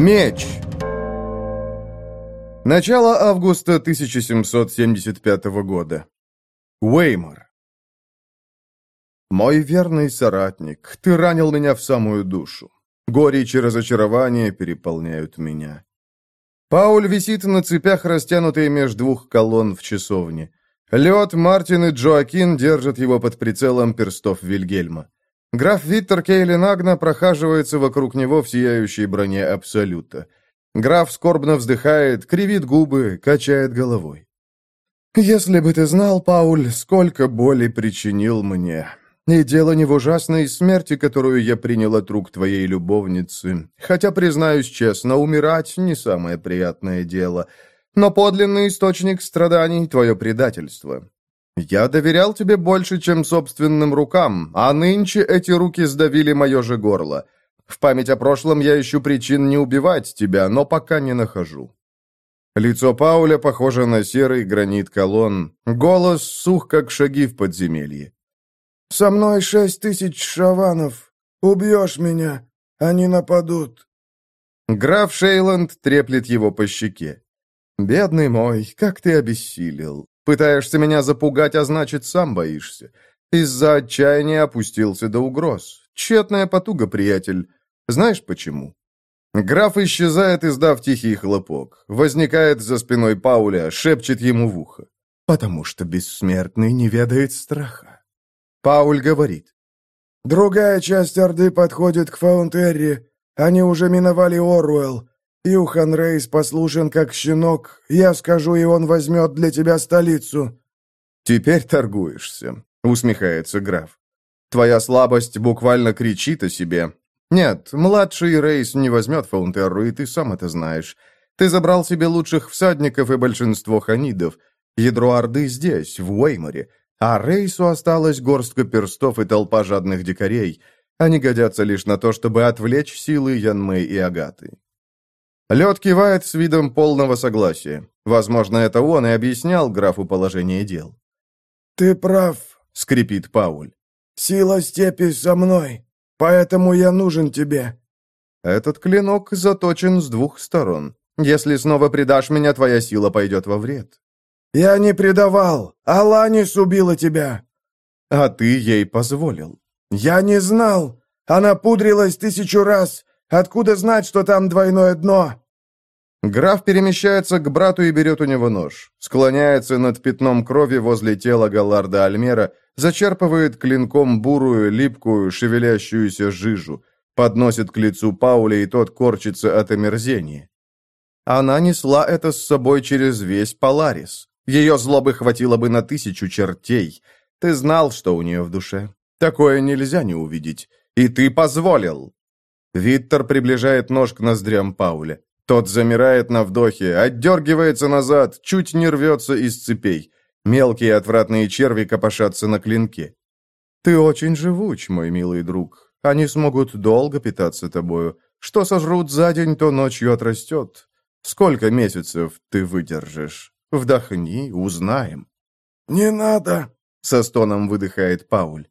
Меч. Начало августа 1775 года. Уэймор. Мой верный соратник, ты ранил меня в самую душу. Горечь и разочарование переполняют меня. Пауль висит на цепях, растянутые меж двух колонн в часовне. Лед, Мартин и Джоакин держат его под прицелом перстов Вильгельма. Граф Виттер Кейлин Агна прохаживается вокруг него в сияющей броне Абсолюта. Граф скорбно вздыхает, кривит губы, качает головой. «Если бы ты знал, Пауль, сколько боли причинил мне. И дело не в ужасной смерти, которую я принял от рук твоей любовницы. Хотя, признаюсь честно, умирать не самое приятное дело. Но подлинный источник страданий — твое предательство. Я доверял тебе больше, чем собственным рукам, а нынче эти руки сдавили мое же горло. В память о прошлом я ищу причин не убивать тебя, но пока не нахожу». Лицо Пауля похоже на серый гранит колонн, голос сух, как шаги в подземелье. «Со мной шесть тысяч шаванов. Убьешь меня, они нападут». Граф Шейланд треплет его по щеке. «Бедный мой, как ты обессилел. Пытаешься меня запугать, а значит, сам боишься. Из-за отчаяния опустился до угроз. Тщетная потуга, приятель. Знаешь почему?» Граф исчезает, издав тихий хлопок. Возникает за спиной Пауля, шепчет ему в ухо. «Потому что бессмертный не ведает страха». Пауль говорит. «Другая часть Орды подходит к Фаунтерри. Они уже миновали Оруэлл. Юхан Рейс послушен как щенок. Я скажу, и он возьмет для тебя столицу». «Теперь торгуешься», — усмехается граф. «Твоя слабость буквально кричит о себе. Нет, младший Рейс не возьмет Фаунтерру, и ты сам это знаешь. Ты забрал себе лучших всадников и большинство ханидов. Ядро Орды здесь, в Уэйморе. А Рейсу осталась горстка перстов и толпа жадных дикарей. Они годятся лишь на то, чтобы отвлечь силы Янмэй и Агаты. Лед кивает с видом полного согласия. Возможно, это он и объяснял графу положение дел. «Ты прав», — скрипит Пауль. «Сила степи со мной, поэтому я нужен тебе». Этот клинок заточен с двух сторон. Если снова предашь меня, твоя сила пойдет во вред. «Я не предавал. Аланис убила тебя». «А ты ей позволил». «Я не знал. Она пудрилась тысячу раз. Откуда знать, что там двойное дно?» Граф перемещается к брату и берет у него нож. Склоняется над пятном крови возле тела Галларда Альмера, зачерпывает клинком бурую, липкую, шевелящуюся жижу, подносит к лицу Пауля, и тот корчится от омерзения. Она несла это с собой через весь Поларис. Ее злобы хватило бы на тысячу чертей. Ты знал, что у нее в душе. Такое нельзя не увидеть. И ты позволил. Виттер приближает нож к ноздрям Пауля. Тот замирает на вдохе, отдергивается назад, чуть не рвется из цепей. Мелкие отвратные черви копошатся на клинке. «Ты очень живуч, мой милый друг. Они смогут долго питаться тобою. Что сожрут за день, то ночью отрастет. Сколько месяцев ты выдержишь? Вдохни, узнаем». «Не надо», — со стоном выдыхает Пауль.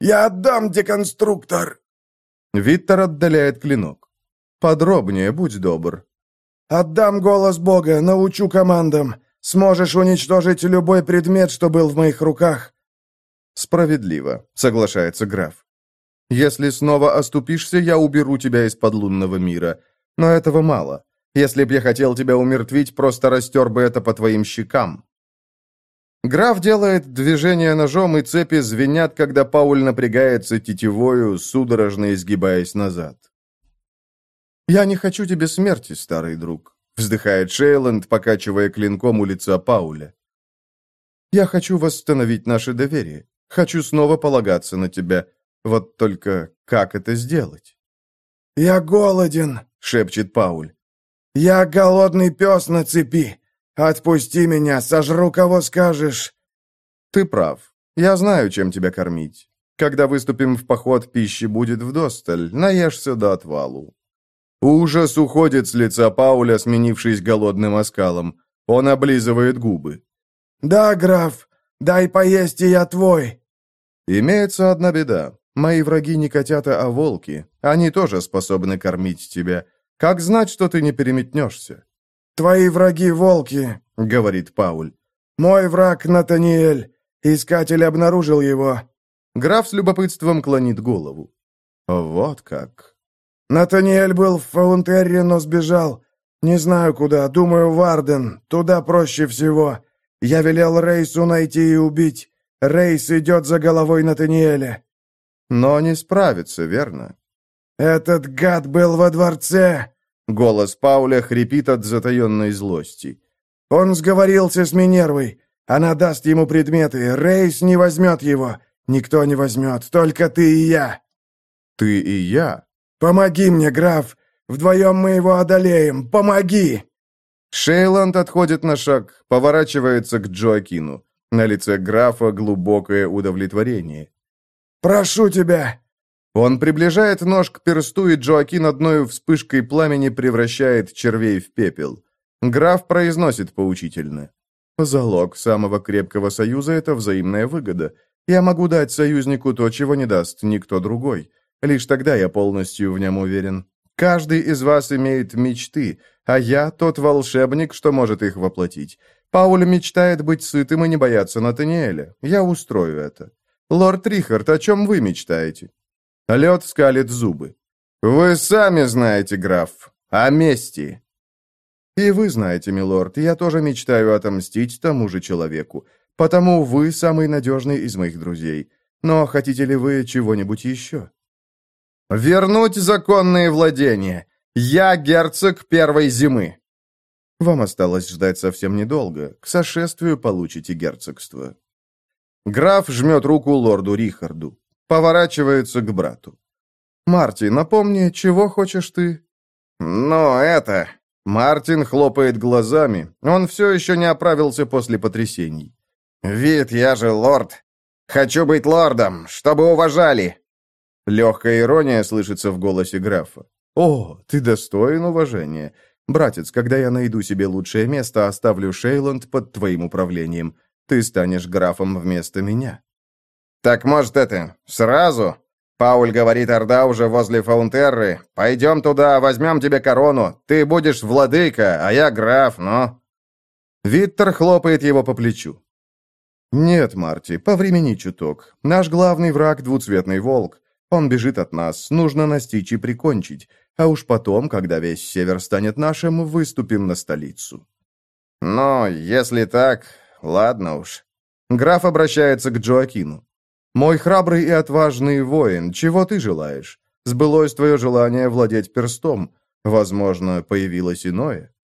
«Я отдам деконструктор». Виттер отдаляет клинок. Подробнее, будь добр. Отдам голос Бога, научу командам. Сможешь уничтожить любой предмет, что был в моих руках. Справедливо, соглашается граф. Если снова оступишься, я уберу тебя из-под лунного мира. Но этого мало. Если б я хотел тебя умертвить, просто растер бы это по твоим щекам. Граф делает движение ножом, и цепи звенят, когда Пауль напрягается тетивою, судорожно изгибаясь назад. «Я не хочу тебе смерти, старый друг», — вздыхает Шейланд, покачивая клинком у лица Пауля. «Я хочу восстановить наше доверие. Хочу снова полагаться на тебя. Вот только как это сделать?» «Я голоден», — шепчет Пауль. «Я голодный пес на цепи. Отпусти меня, сожру, кого скажешь». «Ты прав. Я знаю, чем тебя кормить. Когда выступим в поход, пищи будет вдосталь, наешься до отвалу. Ужас уходит с лица Пауля, сменившись голодным оскалом. Он облизывает губы. «Да, граф, дай поесть, и я твой». «Имеется одна беда. Мои враги не котята, а волки. Они тоже способны кормить тебя. Как знать, что ты не переметнешься?» «Твои враги — волки», — говорит Пауль. «Мой враг — Натаниэль. Искатель обнаружил его». Граф с любопытством клонит голову. «Вот как». «Натаниэль был в Фаунтерре, но сбежал. Не знаю куда, думаю, Варден. Туда проще всего. Я велел Рейсу найти и убить. Рейс идет за головой Натаниэля». «Но не справится, верно?» «Этот гад был во дворце!» Голос Пауля хрипит от затаенной злости. «Он сговорился с Минервой. Она даст ему предметы. Рейс не возьмет его. Никто не возьмет, только ты и я». «Ты и я?» «Помоги мне, граф. Вдвоем мы его одолеем. Помоги!» Шейланд отходит на шаг, поворачивается к Джоакину. На лице графа глубокое удовлетворение. «Прошу тебя!» Он приближает нож к персту, и Джоакин одной вспышкой пламени превращает червей в пепел. Граф произносит поучительно. «Залог самого крепкого союза — это взаимная выгода. Я могу дать союзнику то, чего не даст никто другой. Лишь тогда я полностью в нем уверен. Каждый из вас имеет мечты, а я тот волшебник, что может их воплотить. Пауль мечтает быть сытым и не бояться Натаниэля. Я устрою это. Лорд Рихард, о чем вы мечтаете?» Лед скалит зубы. «Вы сами знаете, граф, о мести». «И вы знаете, милорд, я тоже мечтаю отомстить тому же человеку. Потому вы самый надежный из моих друзей. Но хотите ли вы чего-нибудь еще?» «Вернуть законные владения. Я герцог первой зимы». «Вам осталось ждать совсем недолго. К сошествию получите герцогство». Граф жмет руку лорду Рихарду. Поворачивается к брату. «Марти, напомни, чего хочешь ты?» «Ну, это...» Мартин хлопает глазами. Он все еще не оправился после потрясений. «Вид, я же лорд. Хочу быть лордом, чтобы уважали». Легкая ирония слышится в голосе графа. «О, ты достоин уважения. Братец, когда я найду себе лучшее место, оставлю Шейланд под твоим управлением. Ты станешь графом вместо меня». «Так, может, это, сразу?» Пауль говорит, Орда уже возле Фаунтерры. «Пойдем туда, возьмем тебе корону. Ты будешь владыка, а я граф, но...» Виттер хлопает его по плечу. «Нет, Марти, повремени чуток. Наш главный враг — двуцветный волк. Он бежит от нас, нужно настичь и прикончить. А уж потом, когда весь север станет нашим, выступим на столицу». «Но если так, ладно уж». Граф обращается к Джоакину. «Мой храбрый и отважный воин, чего ты желаешь? Сбылось твое желание владеть перстом. Возможно, появилось иное».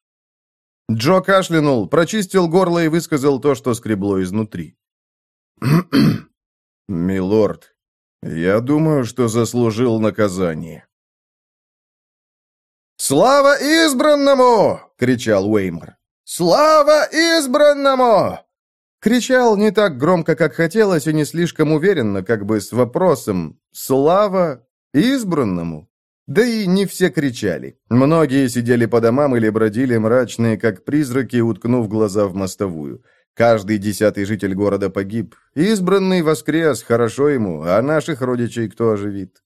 Джо кашлянул, прочистил горло и высказал то, что скребло изнутри. «Милорд, я думаю, что заслужил наказание». «Слава избранному!» — кричал Уэймор. «Слава избранному!» Кричал не так громко, как хотелось, и не слишком уверенно, как бы с вопросом «Слава избранному?» Да и не все кричали. Многие сидели по домам или бродили мрачные, как призраки, уткнув глаза в мостовую. Каждый десятый житель города погиб. Избранный воскрес, хорошо ему, а наших родичей кто оживит?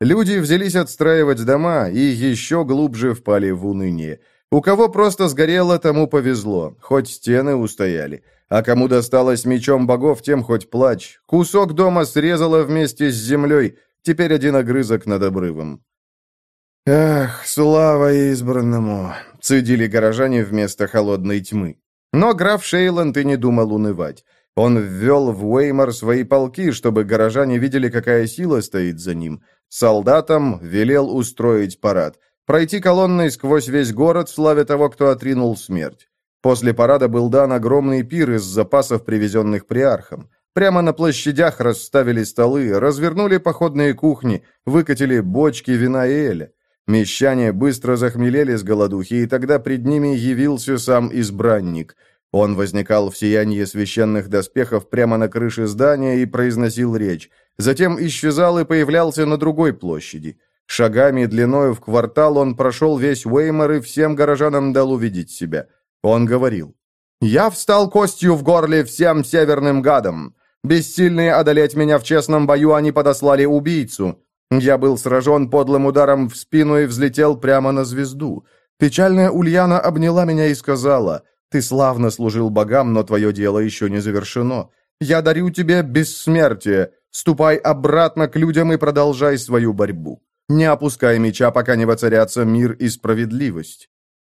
Люди взялись отстраивать дома и еще глубже впали в уныние. У кого просто сгорело, тому повезло, хоть стены устояли. А кому досталось мечом богов, тем хоть плач. Кусок дома срезало вместе с землей, теперь один огрызок над обрывом. «Ах, слава избранному!» — цедили горожане вместо холодной тьмы. Но граф Шейланд и не думал унывать. Он ввел в Уэймор свои полки, чтобы горожане видели, какая сила стоит за ним. Солдатам велел устроить парад. Пройти колонной сквозь весь город, славя того, кто отринул смерть. После парада был дан огромный пир из запасов, привезенных приархом. Прямо на площадях расставили столы, развернули походные кухни, выкатили бочки вина и эля. Мещане быстро захмелели с голодухи, и тогда пред ними явился сам избранник. Он возникал в сиянии священных доспехов прямо на крыше здания и произносил речь. Затем исчезал и появлялся на другой площади. Шагами длиною в квартал он прошел весь Уэймор и всем горожанам дал увидеть себя – он говорил, «Я встал костью в горле всем северным гадам. Бессильные одолеть меня в честном бою, они подослали убийцу. Я был сражен подлым ударом в спину и взлетел прямо на звезду. Печальная Ульяна обняла меня и сказала, «Ты славно служил богам, но твое дело еще не завершено. Я дарю тебе бессмертие. Ступай обратно к людям и продолжай свою борьбу. Не опускай меча, пока не воцарятся мир и справедливость».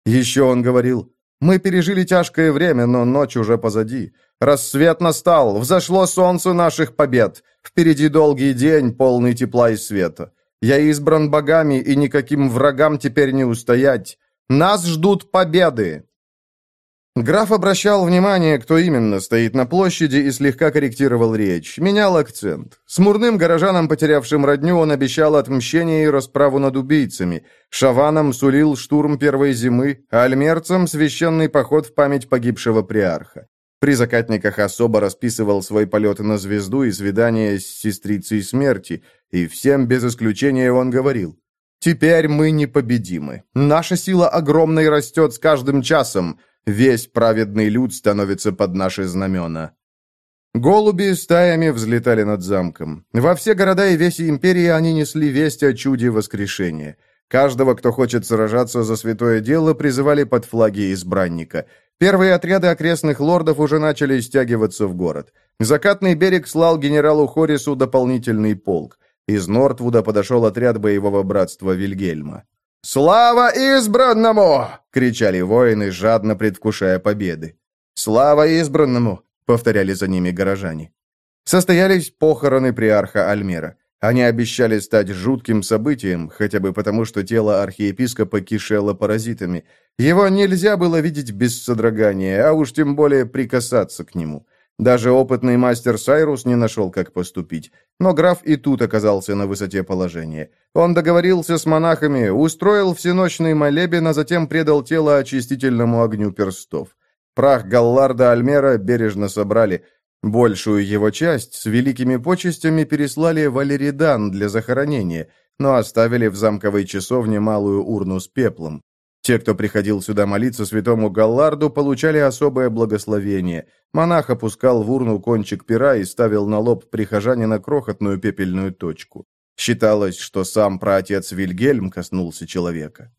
Еще он говорил, «Мы пережили тяжкое время, но ночь уже позади. Рассвет настал, взошло солнце наших побед. Впереди долгий день, полный тепла и света. Я избран богами, и никаким врагам теперь не устоять. Нас ждут победы!» Граф обращал внимание, кто именно стоит на площади, и слегка корректировал речь, менял акцент. Смурным горожанам, потерявшим родню, он обещал отмщение и расправу над убийцами. Шаванам сулил штурм первой зимы, а альмерцам – священный поход в память погибшего приарха. При закатниках особо расписывал свой полет на звезду и свидание с сестрицей смерти, и всем без исключения он говорил «Теперь мы непобедимы. Наша сила огромна и растет с каждым часом». Весь праведный люд становится под наши знамена. Голуби стаями взлетали над замком. Во все города и весь империи они несли весть о чуде воскрешения. Каждого, кто хочет сражаться за святое дело, призывали под флаги избранника. Первые отряды окрестных лордов уже начали стягиваться в город. Закатный берег слал генералу Хорису дополнительный полк. Из Нортвуда подошел отряд боевого братства Вильгельма. «Слава избранному!» — кричали воины, жадно предвкушая победы. «Слава избранному!» — повторяли за ними горожане. Состоялись похороны приарха Альмера. Они обещали стать жутким событием, хотя бы потому, что тело архиепископа кишело паразитами. Его нельзя было видеть без содрогания, а уж тем более прикасаться к нему. Даже опытный мастер Сайрус не нашел, как поступить. Но граф и тут оказался на высоте положения. Он договорился с монахами, устроил всеночный молебен, а затем предал тело очистительному огню перстов. Прах Галларда Альмера бережно собрали. Большую его часть с великими почестями переслали в Алеридан для захоронения, но оставили в замковой часовне малую урну с пеплом. Те, кто приходил сюда молиться святому Галларду, получали особое благословение. Монах опускал в урну кончик пера и ставил на лоб прихожанина крохотную пепельную точку. Считалось, что сам праотец Вильгельм коснулся человека.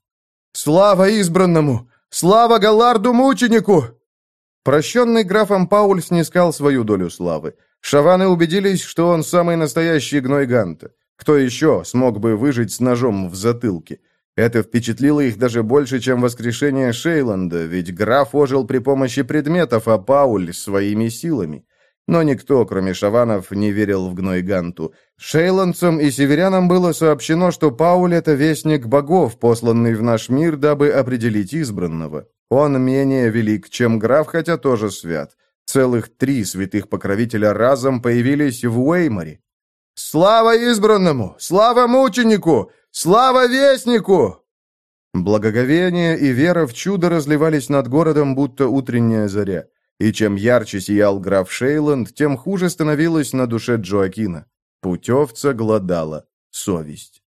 «Слава избранному! Слава Галларду-мученику!» Прощенный графом Пауль снискал свою долю славы. Шаваны убедились, что он самый настоящий гной Ганта. Кто еще смог бы выжить с ножом в затылке? Это впечатлило их даже больше, чем воскрешение Шейланда, ведь граф ожил при помощи предметов, а Пауль — своими силами. Но никто, кроме шаванов, не верил в гной Ганту. Шейландцам и северянам было сообщено, что Пауль — это вестник богов, посланный в наш мир, дабы определить избранного. Он менее велик, чем граф, хотя тоже свят. Целых три святых покровителя разом появились в Уэйморе. «Слава избранному! Слава мученику! Слава Вестнику!» Благоговение и вера в чудо разливались над городом, будто утренняя заря. И чем ярче сиял граф Шейланд, тем хуже становилось на душе Джоакина. Путевца глодала совесть.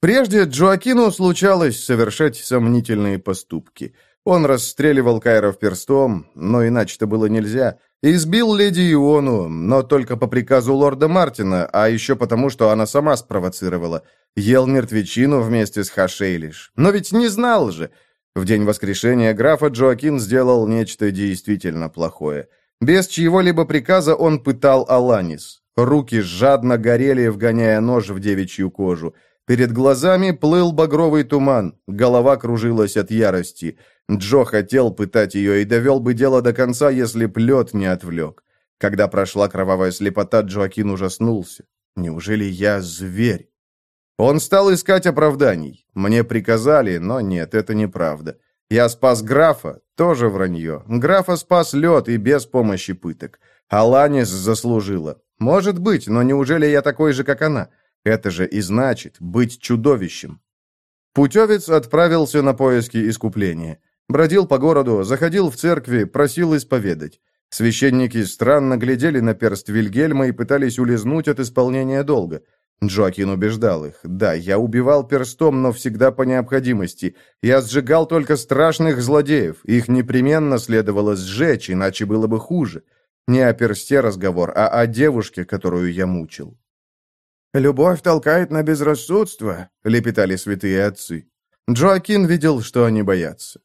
Прежде Джоакину случалось совершать сомнительные поступки. Он расстреливал Кайров перстом, но иначе-то было нельзя, Избил леди Иону, но только по приказу лорда Мартина, а еще потому, что она сама спровоцировала. Ел мертвечину вместе с Хашейлиш. Но ведь не знал же. В день воскрешения графа Джоакин сделал нечто действительно плохое. Без чьего-либо приказа он пытал Аланис. Руки жадно горели, вгоняя нож в девичью кожу. Перед глазами плыл багровый туман, голова кружилась от ярости. Джо хотел пытать ее и довел бы дело до конца, если б лед не отвлек. Когда прошла кровавая слепота, Джоакин ужаснулся. «Неужели я зверь?» Он стал искать оправданий. Мне приказали, но нет, это неправда. Я спас графа, тоже вранье. Графа спас лед и без помощи пыток. Аланис заслужила. Может быть, но неужели я такой же, как она? Это же и значит быть чудовищем. Путевец отправился на поиски искупления. Бродил по городу, заходил в церкви, просил исповедать. Священники странно глядели на перст Вильгельма и пытались улизнуть от исполнения долга. Джоакин убеждал их. «Да, я убивал перстом, но всегда по необходимости. Я сжигал только страшных злодеев. Их непременно следовало сжечь, иначе было бы хуже. Не о персте разговор, а о девушке, которую я мучил». «Любовь толкает на безрассудство», — лепетали святые отцы. Джоакин видел, что они боятся.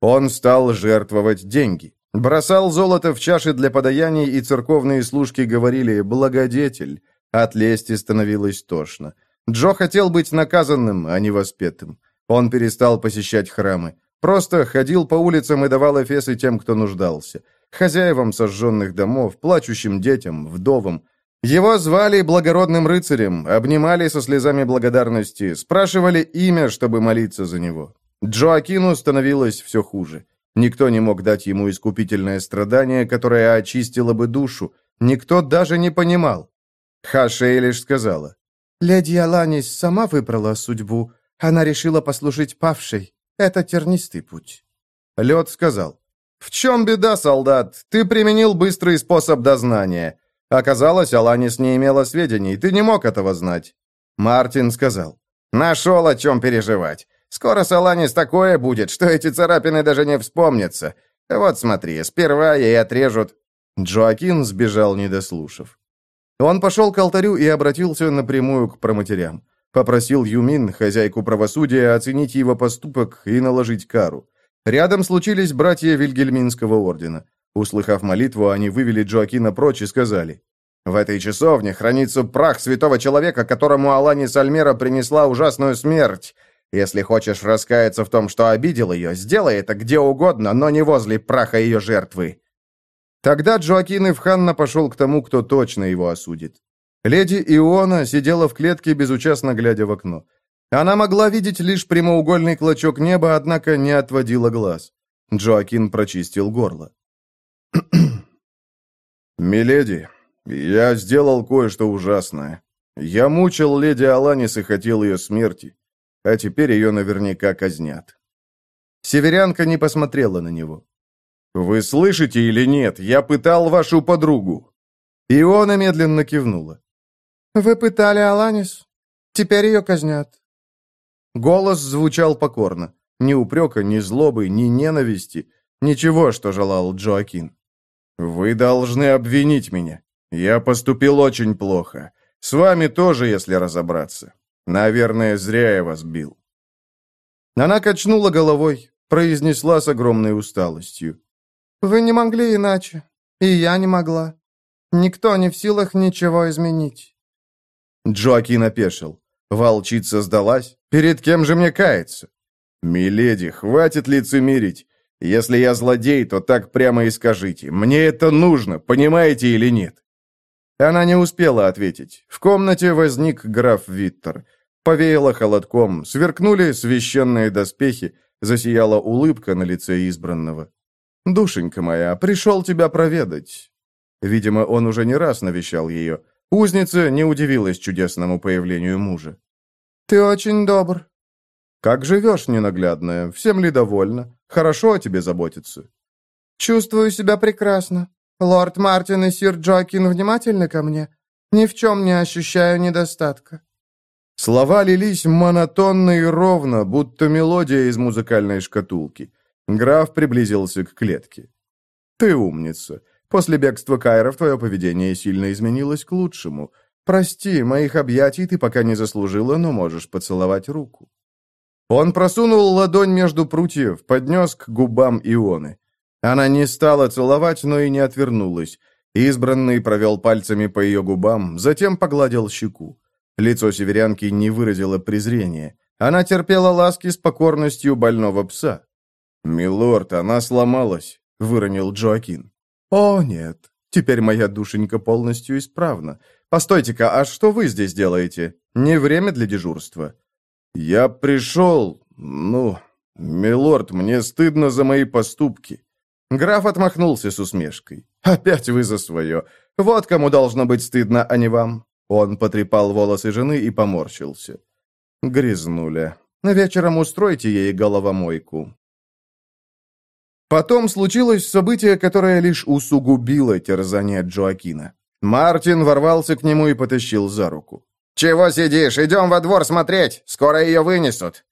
Он стал жертвовать деньги. Бросал золото в чаши для подаяний, и церковные служки говорили «благодетель». От лести становилось тошно. Джо хотел быть наказанным, а не воспетым. Он перестал посещать храмы. Просто ходил по улицам и давал эфесы тем, кто нуждался. Хозяевам сожженных домов, плачущим детям, вдовам. Его звали благородным рыцарем, обнимали со слезами благодарности, спрашивали имя, чтобы молиться за него. Джоакину становилось все хуже. Никто не мог дать ему искупительное страдание, которое очистило бы душу. Никто даже не понимал. Хашей лишь сказала. «Леди Аланис сама выбрала судьбу. Она решила послужить павшей. Это тернистый путь». Лед сказал. «В чем беда, солдат? Ты применил быстрый способ дознания. Оказалось, Аланис не имела сведений, ты не мог этого знать». Мартин сказал. «Нашел, о чем переживать. Скоро с Аланис такое будет, что эти царапины даже не вспомнятся. Вот смотри, сперва ей отрежут...» Джоакин сбежал, не дослушав. Он пошел к алтарю и обратился напрямую к проматерям. Попросил Юмин, хозяйку правосудия, оценить его поступок и наложить кару. Рядом случились братья Вильгельминского ордена. Услыхав молитву, они вывели Джоакина прочь и сказали, «В этой часовне хранится прах святого человека, которому Алани Сальмера принесла ужасную смерть. Если хочешь раскаяться в том, что обидел ее, сделай это где угодно, но не возле праха ее жертвы». Тогда Джоакин Ивханна пошел к тому, кто точно его осудит. Леди Иона сидела в клетке, безучастно глядя в окно. Она могла видеть лишь прямоугольный клочок неба, однако не отводила глаз. Джоакин прочистил горло. «Миледи, я сделал кое-что ужасное. Я мучил леди Аланис и хотел ее смерти, а теперь ее наверняка казнят». Северянка не посмотрела на него. «Вы слышите или нет? Я пытал вашу подругу». Иона медленно кивнула. «Вы пытали Аланис? Теперь ее казнят». Голос звучал покорно. Ни упрека, ни злобы, ни ненависти. Ничего, что желал Джоакин. «Вы должны обвинить меня. Я поступил очень плохо. С вами тоже, если разобраться. Наверное, зря я вас бил». Она качнула головой, произнесла с огромной усталостью. «Вы не могли иначе, и я не могла. Никто не в силах ничего изменить». Джоакин опешил. Волчица сдалась. «Перед кем же мне каяться?» «Миледи, хватит лицемерить. Если я злодей, то так прямо и скажите. Мне это нужно, понимаете или нет?» Она не успела ответить. В комнате возник граф Виттер. Повеяло холодком, сверкнули священные доспехи, засияла улыбка на лице избранного. «Душенька моя, пришел тебя проведать». Видимо, он уже не раз навещал ее. Узница не удивилась чудесному появлению мужа. «Ты очень добр». «Как живешь, ненаглядная? Всем ли довольна? Хорошо о тебе заботиться?» «Чувствую себя прекрасно. Лорд Мартин и сир Джоакин внимательны ко мне. Ни в чем не ощущаю недостатка». Слова лились монотонно и ровно, будто мелодия из музыкальной шкатулки. Граф приблизился к клетке. «Ты умница. После бегства Кайров твое поведение сильно изменилось к лучшему. Прости, моих объятий ты пока не заслужила, но можешь поцеловать руку». Он просунул ладонь между прутьев, поднес к губам Ионы. Она не стала целовать, но и не отвернулась. Избранный провел пальцами по ее губам, затем погладил щеку. Лицо северянки не выразило презрения. Она терпела ласки с покорностью больного пса. «Милорд, она сломалась», — выронил Джоакин. «О, нет. Теперь моя душенька полностью исправна. Постойте-ка, а что вы здесь делаете? Не время для дежурства». «Я пришел... Ну, милорд, мне стыдно за мои поступки». Граф отмахнулся с усмешкой. «Опять вы за свое. Вот кому должно быть стыдно, а не вам». Он потрепал волосы жены и поморщился. «Грязнуля. Вечером устройте ей головомойку. Потом случилось событие, которое лишь усугубило терзание Джоакина. Мартин ворвался к нему и потащил за руку. «Чего сидишь? Идем во двор смотреть! Скоро ее вынесут!»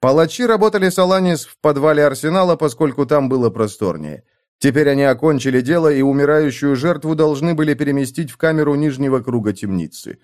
Палачи работали с Аланис в подвале арсенала, поскольку там было просторнее. Теперь они окончили дело, и умирающую жертву должны были переместить в камеру нижнего круга темницы.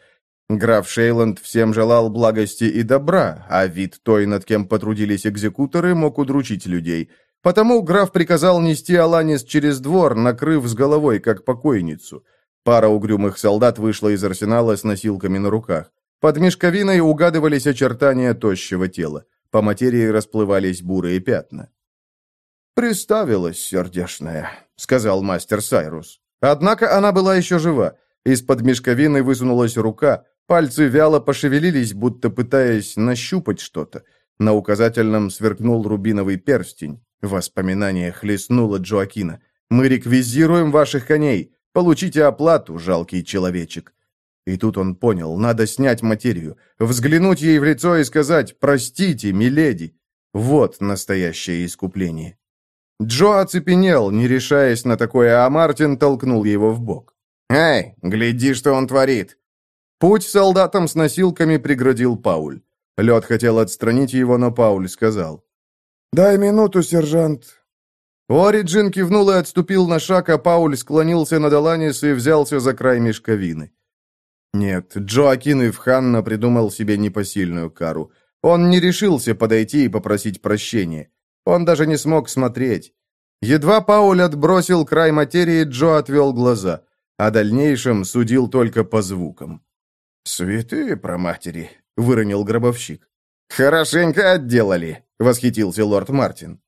Граф Шейланд всем желал благости и добра, а вид той, над кем потрудились экзекуторы, мог удручить людей. Потому граф приказал нести Аланис через двор, накрыв с головой, как покойницу. Пара угрюмых солдат вышла из арсенала с носилками на руках. Под мешковиной угадывались очертания тощего тела. По материи расплывались бурые пятна. «Приставилась сердешная», — сказал мастер Сайрус. Однако она была еще жива. Из-под мешковины высунулась рука, пальцы вяло пошевелились, будто пытаясь нащупать что-то. На указательном сверкнул рубиновый перстень. Воспоминание хлестнуло Джоакина. «Мы реквизируем ваших коней. Получите оплату, жалкий человечек». И тут он понял, надо снять материю, взглянуть ей в лицо и сказать «Простите, миледи». Вот настоящее искупление. Джо оцепенел, не решаясь на такое, а Мартин толкнул его в бок. «Эй, гляди, что он творит!» Путь солдатам с носилками преградил Пауль. Лед хотел отстранить его, но Пауль сказал. «Дай минуту, сержант». Ориджин кивнул и отступил на шаг, а Пауль склонился над Аланис и взялся за край мешковины. Нет, Джоакин Ивханна придумал себе непосильную кару. Он не решился подойти и попросить прощения. Он даже не смог смотреть. Едва Пауль отбросил край материи, Джо отвел глаза. О дальнейшем судил только по звукам. «Святые проматери», — выронил гробовщик. «Хорошенько отделали», — восхитился лорд Мартин.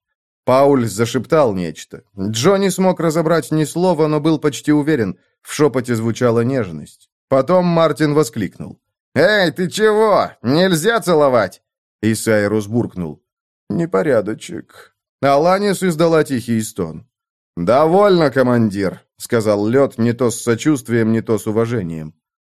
Пауль зашептал нечто. Джо не смог разобрать ни слова, но был почти уверен. В шепоте звучала нежность. Потом Мартин воскликнул. «Эй, ты чего? Нельзя целовать!» И Сайрус буркнул. «Непорядочек». Аланис издала тихий стон. «Довольно, командир», — сказал лед не то с сочувствием, не то с уважением.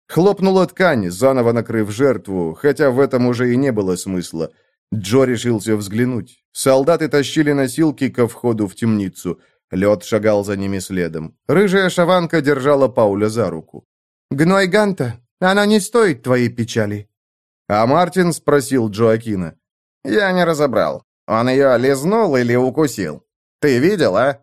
Хлопнула ткань, заново накрыв жертву, хотя в этом уже и не было смысла. Джо решился взглянуть. Солдаты тащили носилки ко входу в темницу. Лед шагал за ними следом. Рыжая шаванка держала Пауля за руку. «Гной Ганта, она не стоит твоей печали». А Мартин спросил Джоакина. «Я не разобрал. Он ее лизнул или укусил? Ты видел, а?»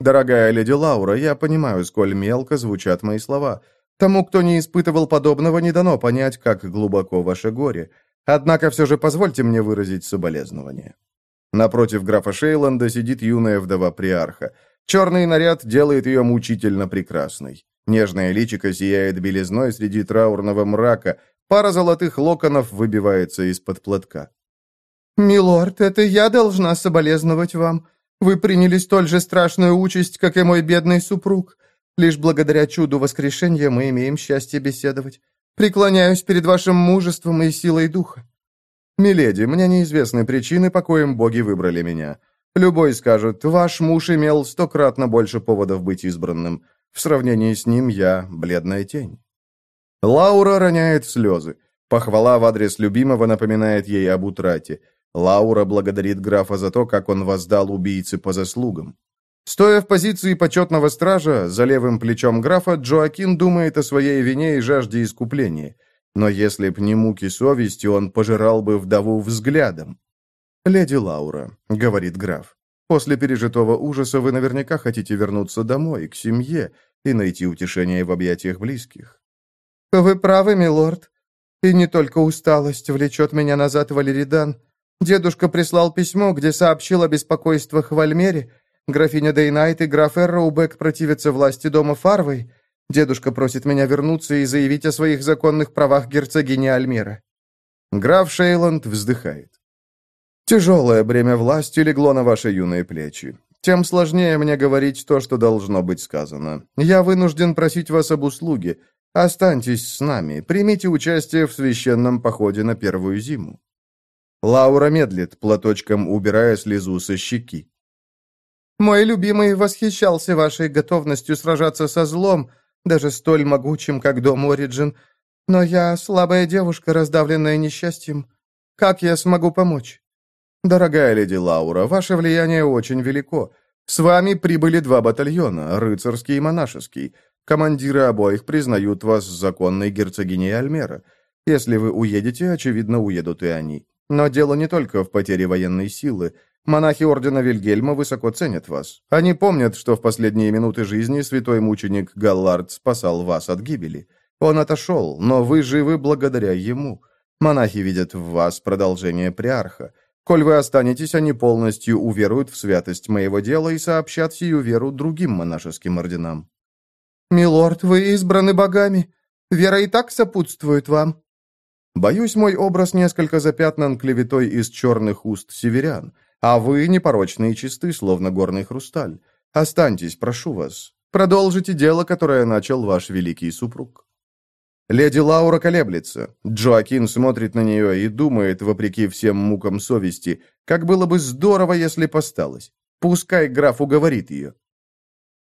Дорогая леди Лаура, я понимаю, сколь мелко звучат мои слова. Тому, кто не испытывал подобного, не дано понять, как глубоко ваше горе. Однако все же позвольте мне выразить соболезнование. Напротив графа Шейланда сидит юная вдова приарха. Черный наряд делает ее мучительно прекрасной. Нежное личико сияет белизной среди траурного мрака, пара золотых локонов выбивается из-под платка. «Милорд, это я должна соболезновать вам. Вы приняли столь же страшную участь, как и мой бедный супруг. Лишь благодаря чуду воскрешения мы имеем счастье беседовать. Преклоняюсь перед вашим мужеством и силой духа. Миледи, мне неизвестны причины, по коим боги выбрали меня. Любой скажет, ваш муж имел стократно больше поводов быть избранным. В сравнении с ним я бледная тень. Лаура роняет слезы. Похвала в адрес любимого напоминает ей об утрате. Лаура благодарит графа за то, как он воздал убийце по заслугам. Стоя в позиции почетного стража, за левым плечом графа, Джоакин думает о своей вине и жажде искупления. Но если б не муки совести, он пожирал бы вдову взглядом. «Леди Лаура», — говорит граф, — «после пережитого ужаса вы наверняка хотите вернуться домой, к семье, и найти утешение в объятиях близких». «Вы правы, милорд. И не только усталость влечет меня назад в Валеридан. Дедушка прислал письмо, где сообщил о беспокойствах в Альмере. Графиня Дейнайт и граф Эрроубек противятся власти дома Фарвей. Дедушка просит меня вернуться и заявить о своих законных правах герцогини Альмера». Граф Шейланд вздыхает. «Тяжелое бремя власти легло на ваши юные плечи. Тем сложнее мне говорить то, что должно быть сказано. Я вынужден просить вас об услуге. Останьтесь с нами, примите участие в священном походе на первую зиму». Лаура медлит, платочком убирая слезу со щеки. «Мой любимый восхищался вашей готовностью сражаться со злом, даже столь могучим, как дом Ориджин. Но я слабая девушка, раздавленная несчастьем. Как я смогу помочь?» «Дорогая леди Лаура, ваше влияние очень велико. С вами прибыли два батальона, рыцарский и монашеский. Командиры обоих признают вас законной герцогиней Альмера. Если вы уедете, очевидно, уедут и они. Но дело не только в потере военной силы. Монахи Ордена Вильгельма высоко ценят вас. Они помнят, что в последние минуты жизни святой мученик Галлард спасал вас от гибели. Он отошел, но вы живы благодаря ему. Монахи видят в вас продолжение приарха. Коль вы останетесь, они полностью уверуют в святость моего дела и сообщат сию веру другим монашеским орденам». «Милорд, вы избраны богами. Вера и так сопутствует вам». «Боюсь, мой образ несколько запятнан клеветой из черных уст северян, а вы непорочны и чисты, словно горный хрусталь. Останьтесь, прошу вас. Продолжите дело, которое начал ваш великий супруг». Леди Лаура колеблется. Джоакин смотрит на нее и думает, вопреки всем мукам совести, как было бы здорово, если посталось. Пускай граф уговорит ее.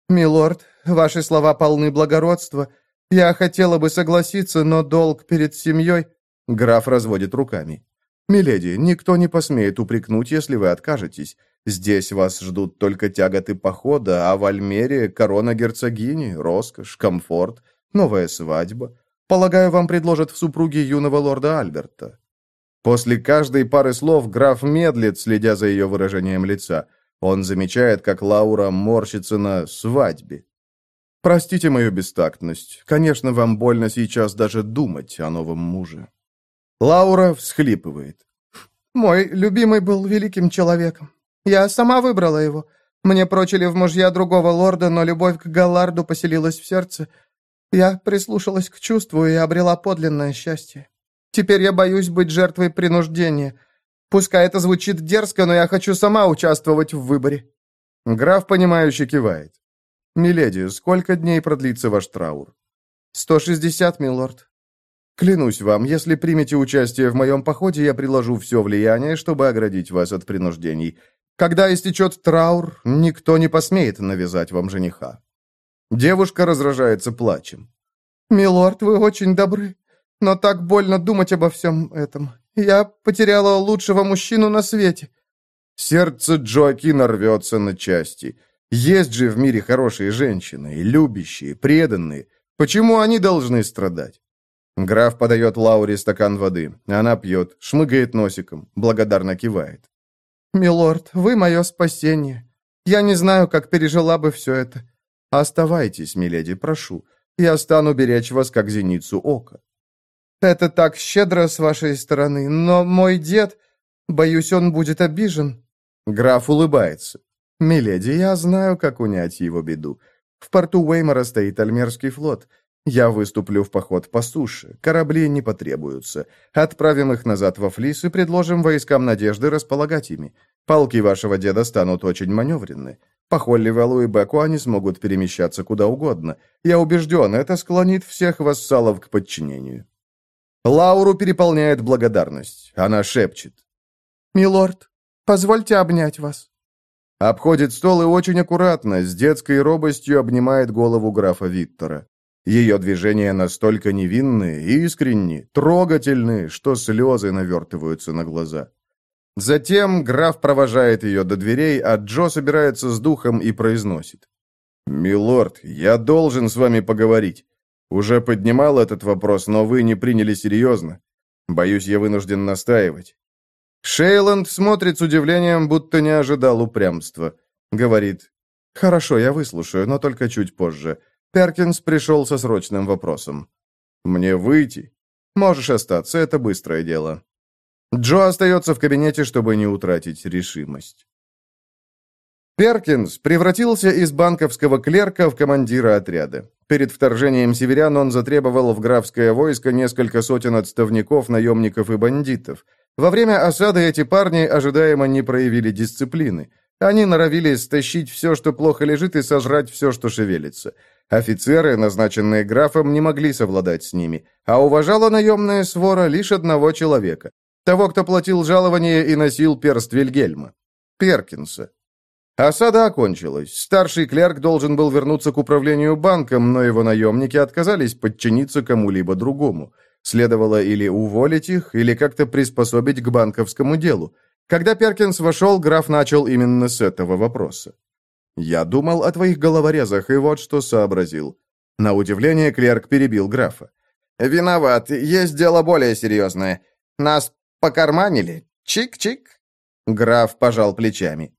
«Милорд, ваши слова полны благородства. Я хотела бы согласиться, но долг перед семьей...» Граф разводит руками. «Миледи, никто не посмеет упрекнуть, если вы откажетесь. Здесь вас ждут только тяготы похода, а в Альмере корона герцогини, роскошь, комфорт, новая свадьба». Полагаю, вам предложат в супруги юного лорда Альберта». После каждой пары слов граф медлит, следя за ее выражением лица. Он замечает, как Лаура морщится на свадьбе. «Простите мою бестактность. Конечно, вам больно сейчас даже думать о новом муже». Лаура всхлипывает. «Мой любимый был великим человеком. Я сама выбрала его. Мне прочили в мужья другого лорда, но любовь к Галларду поселилась в сердце, я прислушалась к чувству и обрела подлинное счастье. Теперь я боюсь быть жертвой принуждения. Пускай это звучит дерзко, но я хочу сама участвовать в выборе». Граф, понимающе кивает. «Миледи, сколько дней продлится ваш траур?» «Сто шестьдесят, милорд». «Клянусь вам, если примете участие в моем походе, я приложу все влияние, чтобы оградить вас от принуждений. Когда истечет траур, никто не посмеет навязать вам жениха». Девушка разражается плачем. «Милорд, вы очень добры, но так больно думать обо всем этом. Я потеряла лучшего мужчину на свете». Сердце Джоакина рвется на части. Есть же в мире хорошие женщины, любящие, преданные. Почему они должны страдать? Граф подает Лауре стакан воды. Она пьет, шмыгает носиком, благодарно кивает. «Милорд, вы мое спасение. Я не знаю, как пережила бы все это. «Оставайтесь, миледи, прошу. Я стану беречь вас, как зеницу ока». «Это так щедро с вашей стороны, но мой дед... Боюсь, он будет обижен». Граф улыбается. «Миледи, я знаю, как унять его беду. В порту Уэймора стоит Альмерский флот. Я выступлю в поход по суше. Корабли не потребуются. Отправим их назад во Флис и предложим войскам Надежды располагать ими. Полки вашего деда станут очень маневренны. По Холливеллу и Беку они смогут перемещаться куда угодно. Я убежден, это склонит всех вассалов к подчинению. Лауру переполняет благодарность. Она шепчет. «Милорд, позвольте обнять вас». Обходит стол и очень аккуратно, с детской робостью обнимает голову графа Виктора. Ее движения настолько невинные, искренние, трогательные, что слезы навертываются на глаза. Затем граф провожает ее до дверей, а Джо собирается с духом и произносит. «Милорд, я должен с вами поговорить. Уже поднимал этот вопрос, но вы не приняли серьезно. Боюсь, я вынужден настаивать». Шейланд смотрит с удивлением, будто не ожидал упрямства. Говорит, «Хорошо, я выслушаю, но только чуть позже. Перкинс пришел со срочным вопросом». «Мне выйти?» «Можешь остаться, это быстрое дело». Джо остается в кабинете, чтобы не утратить решимость. Перкинс превратился из банковского клерка в командира отряда. Перед вторжением северян он затребовал в графское войско несколько сотен отставников, наемников и бандитов. Во время осады эти парни ожидаемо не проявили дисциплины. Они норовили стащить все, что плохо лежит, и сожрать все, что шевелится. Офицеры, назначенные графом, не могли совладать с ними, а уважала наемная свора лишь одного человека того, кто платил жалование и носил перст Вильгельма. Перкинса. Осада окончилась. Старший клерк должен был вернуться к управлению банком, но его наемники отказались подчиниться кому-либо другому. Следовало или уволить их, или как-то приспособить к банковскому делу. Когда Перкинс вошел, граф начал именно с этого вопроса. «Я думал о твоих головорезах, и вот что сообразил». На удивление клерк перебил графа. «Виноват, есть дело более серьезное. Нас Покарманили? Чик-чик?» Граф пожал плечами.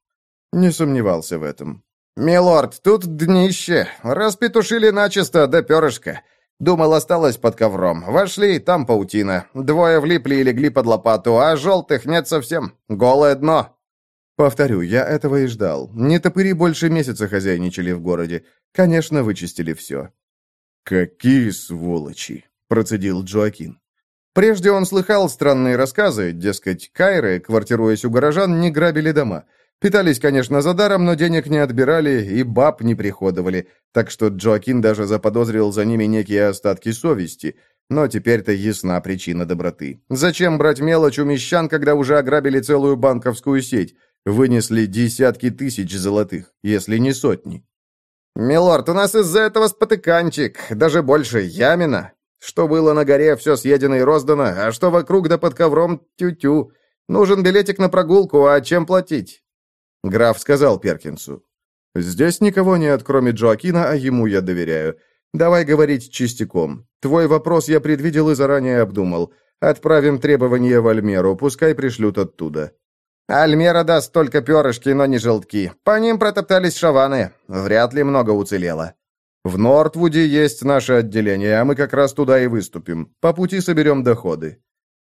Не сомневался в этом. «Милорд, тут днище. Распетушили начисто до перышка. Думал, осталось под ковром. Вошли, там паутина. Двое влипли и легли под лопату, а желтых нет совсем. Голое дно. Повторю, я этого и ждал. Не топыри больше месяца хозяйничали в городе. Конечно, вычистили все. «Какие сволочи!» — процедил Джоакин. Прежде он слыхал странные рассказы, дескать, кайры, квартируясь у горожан, не грабили дома. Питались, конечно, за даром, но денег не отбирали и баб не приходовали, так что Джоакин даже заподозрил за ними некие остатки совести. Но теперь-то ясна причина доброты. Зачем брать мелочь у мещан, когда уже ограбили целую банковскую сеть? Вынесли десятки тысяч золотых, если не сотни. «Милорд, у нас из-за этого спотыканчик, даже больше ямина. Что было на горе, все съедено и роздано, а что вокруг да под ковром тю-тю. Нужен билетик на прогулку, а чем платить?» Граф сказал Перкинсу. «Здесь никого нет, кроме Джоакина, а ему я доверяю. Давай говорить чистяком. Твой вопрос я предвидел и заранее обдумал. Отправим требования в Альмеру, пускай пришлют оттуда». Альмера даст только перышки, но не желтки. По ним протоптались шаваны. Вряд ли много уцелело. В Нортвуде есть наше отделение, а мы как раз туда и выступим. По пути соберем доходы.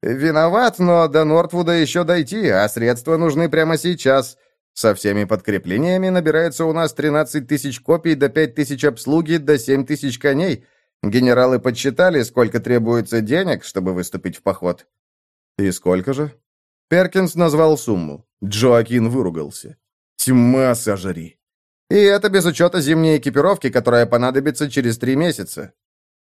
Виноват, но до Нортвуда еще дойти, а средства нужны прямо сейчас. Со всеми подкреплениями набирается у нас 13 тысяч копий, до 5 тысяч обслуги, до 7 тысяч коней. Генералы подсчитали, сколько требуется денег, чтобы выступить в поход. И сколько же? Перкинс назвал сумму. Джоакин выругался. «Тьма сожри!» «И это без учета зимней экипировки, которая понадобится через три месяца».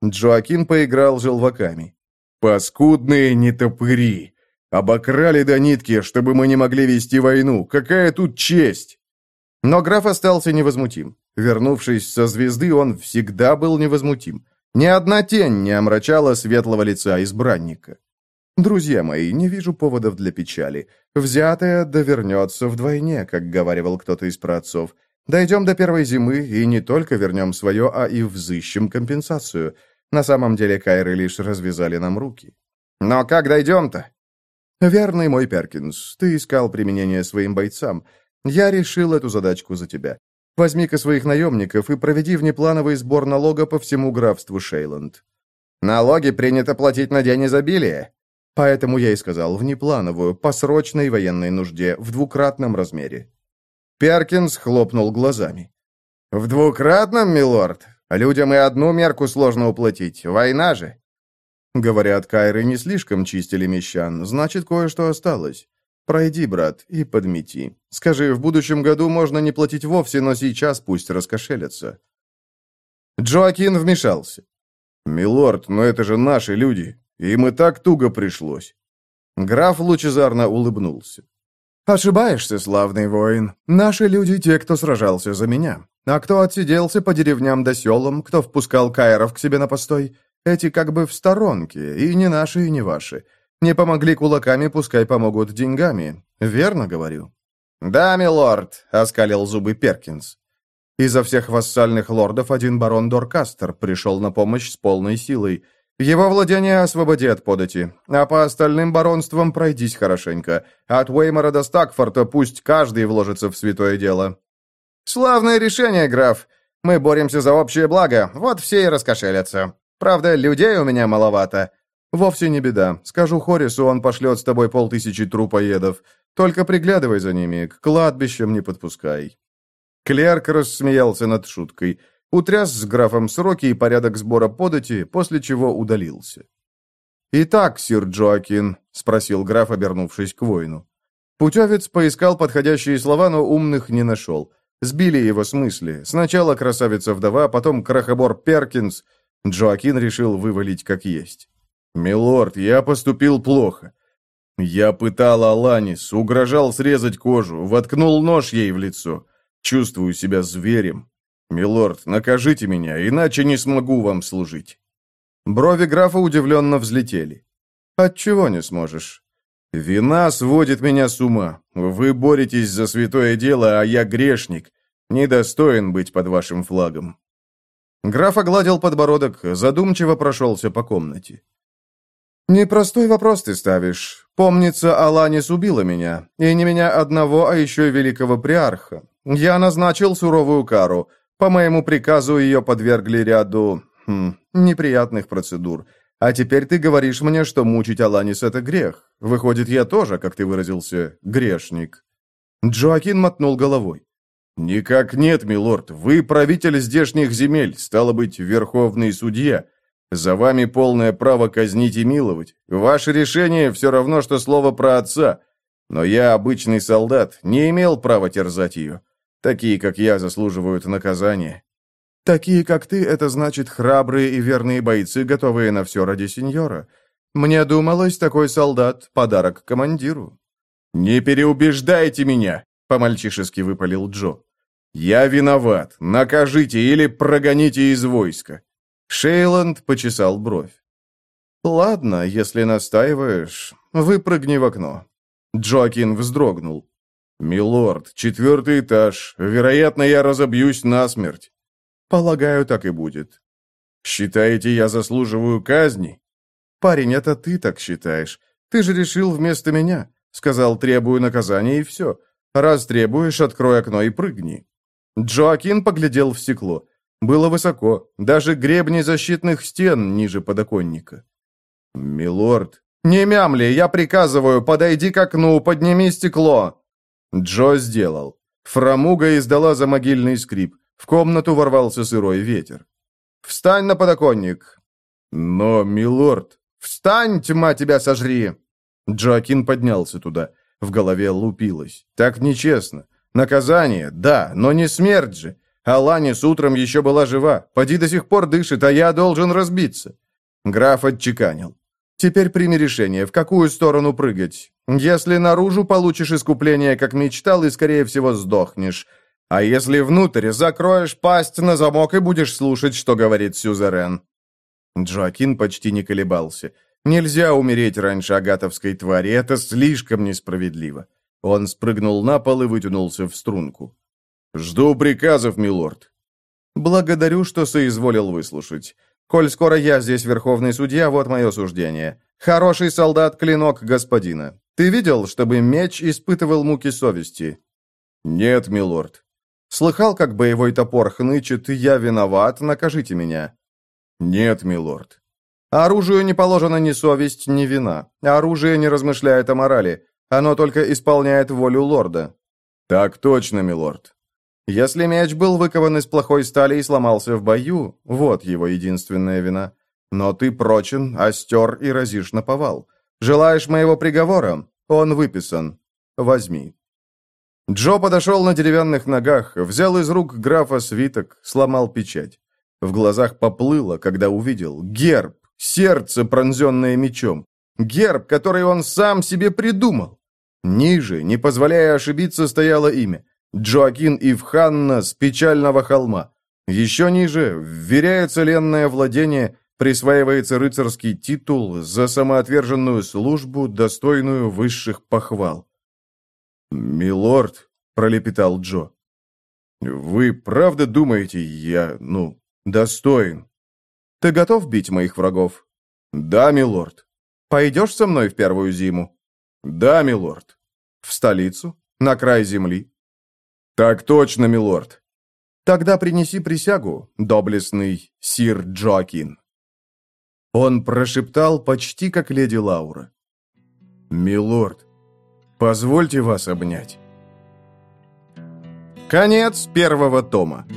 Джоакин поиграл желваками. «Паскудные нетопыри! Обокрали до нитки, чтобы мы не могли вести войну! Какая тут честь!» Но граф остался невозмутим. Вернувшись со звезды, он всегда был невозмутим. Ни одна тень не омрачала светлого лица избранника. Друзья мои, не вижу поводов для печали. Взятое довернется вдвойне, как говаривал кто-то из праотцов. Дойдем до первой зимы и не только вернем свое, а и взыщем компенсацию. На самом деле Кайры лишь развязали нам руки. Но как дойдем-то? Верный мой Перкинс, ты искал применение своим бойцам. Я решил эту задачку за тебя. Возьми-ка своих наемников и проведи внеплановый сбор налога по всему графству Шейланд. Налоги принято платить на день изобилия. Поэтому я и сказал внеплановую, по срочной военной нужде, в двукратном размере. Перкинс хлопнул глазами. «В двукратном, милорд? Людям и одну мерку сложно уплатить. Война же!» Говорят, кайры не слишком чистили мещан, значит, кое-что осталось. Пройди, брат, и подмети. Скажи, в будущем году можно не платить вовсе, но сейчас пусть раскошелятся. Джоакин вмешался. «Милорд, но это же наши люди. Им и так туго пришлось». Граф лучезарно улыбнулся. «Ошибаешься, славный воин. Наши люди те, кто сражался за меня. А кто отсиделся по деревням да селам, кто впускал кайров к себе на постой, эти как бы в сторонке, и не наши, и не ваши. Не помогли кулаками, пускай помогут деньгами. Верно говорю?» «Да, милорд», — оскалил зубы Перкинс. Изо всех вассальных лордов один барон Доркастер пришел на помощь с полной силой — его владение освободи от подати, а по остальным баронствам пройдись хорошенько. От Уэймора до Стакфорта пусть каждый вложится в святое дело». «Славное решение, граф. Мы боремся за общее благо, вот все и раскошелятся. Правда, людей у меня маловато». «Вовсе не беда. Скажу Хорису, он пошлет с тобой полтысячи трупоедов. Только приглядывай за ними, к кладбищам не подпускай». Клерк рассмеялся над шуткой – утряс с графом сроки и порядок сбора подати, после чего удалился. «Итак, сир Джоакин», — спросил граф, обернувшись к воину. Путевец поискал подходящие слова, но умных не нашел. Сбили его с мысли. Сначала красавица-вдова, потом крахобор Перкинс. Джоакин решил вывалить как есть. «Милорд, я поступил плохо. Я пытал Аланис, угрожал срезать кожу, воткнул нож ей в лицо. Чувствую себя зверем. «Милорд, накажите меня, иначе не смогу вам служить». Брови графа удивленно взлетели. «Отчего не сможешь?» «Вина сводит меня с ума. Вы боретесь за святое дело, а я грешник. Недостоин быть под вашим флагом». Граф огладил подбородок, задумчиво прошелся по комнате. «Непростой вопрос ты ставишь. Помнится, Аланис убила меня. И не меня одного, а еще и великого приарха. Я назначил суровую кару. По моему приказу ее подвергли ряду Хм, неприятных процедур. А теперь ты говоришь мне, что мучить Аланис — это грех. Выходит, я тоже, как ты выразился, грешник». Джоакин мотнул головой. «Никак нет, милорд. Вы правитель здешних земель, стало быть, верховный судья. За вами полное право казнить и миловать. Ваше решение все равно, что слово про отца. Но я обычный солдат, не имел права терзать ее. Такие, как я, заслуживают наказания. Такие, как ты, это значит храбрые и верные бойцы, готовые на все ради сеньора. Мне думалось, такой солдат — подарок командиру». «Не переубеждайте меня!» — по-мальчишески выпалил Джо. «Я виноват. Накажите или прогоните из войска». Шейланд почесал бровь. «Ладно, если настаиваешь, выпрыгни в окно». Джоакин вздрогнул. «Милорд, четвертый этаж. Вероятно, я разобьюсь насмерть». «Полагаю, так и будет». «Считаете, я заслуживаю казни?» «Парень, это ты так считаешь. Ты же решил вместо меня. Сказал, требую наказания, и все. Раз требуешь, открой окно и прыгни». Джоакин поглядел в стекло. Было высоко, даже гребни защитных стен ниже подоконника. «Милорд...» «Не мямли, я приказываю, подойди к окну, подними стекло!» Джо сделал. Фрамуга издала за могильный скрип. В комнату ворвался сырой ветер. «Встань на подоконник!» «Но, милорд...» «Встань, тьма тебя сожри!» Джоакин поднялся туда. В голове лупилось. «Так нечестно. Наказание, да, но не смерть же. Аланис утром еще была жива. Поди до сих пор дышит, а я должен разбиться». Граф отчеканил. «Теперь прими решение, в какую сторону прыгать. Если наружу, получишь искупление, как мечтал, и, скорее всего, сдохнешь. А если внутрь, закроешь пасть на замок и будешь слушать, что говорит Сюзерен». Джоакин почти не колебался. Нельзя умереть раньше агатовской твари, это слишком несправедливо. Он спрыгнул на пол и вытянулся в струнку. «Жду приказов, милорд». «Благодарю, что соизволил выслушать. Коль скоро я здесь верховный судья, вот мое суждение. Хороший солдат — клинок господина. Ты видел, чтобы меч испытывал муки совести?» «Нет, милорд». «Слыхал, как боевой топор хнычет, я виноват, накажите меня?» «Нет, милорд». «Оружию не положена ни совесть, ни вина. Оружие не размышляет о морали. Оно только исполняет волю лорда». «Так точно, милорд». «Если меч был выкован из плохой стали и сломался в бою, вот его единственная вина. Но ты прочен, остер и разишь на повал. Желаешь моего приговора? Он выписан. Возьми». Джо подошел на деревянных ногах, взял из рук графа свиток, сломал печать. В глазах поплыло, когда увидел герб, сердце, пронзенное мечом. Герб, который он сам себе придумал. Ниже, не позволяя ошибиться, стояло имя. Джоакин Ивханна с печального холма. Еще ниже вверяется ленное владение, присваивается рыцарский титул за самоотверженную службу, достойную высших похвал. «Милорд», — пролепетал Джо, — «вы правда думаете, я, ну, достоин?» «Ты готов бить моих врагов?» «Да, милорд». «Пойдешь со мной в первую зиму?» «Да, милорд». «В столицу? На край земли?» «Так точно, милорд». «Тогда принеси присягу, доблестный сир Джоакин». Он прошептал почти как леди Лаура. «Милорд, позвольте вас обнять». Конец первого тома.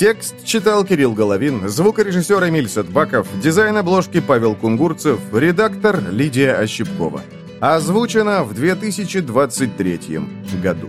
Текст читал Кирилл Головин, звукорежиссер Эмиль Садбаков, дизайн обложки Павел Кунгурцев, редактор Лидия Ощепкова. Озвучено в 2023 году.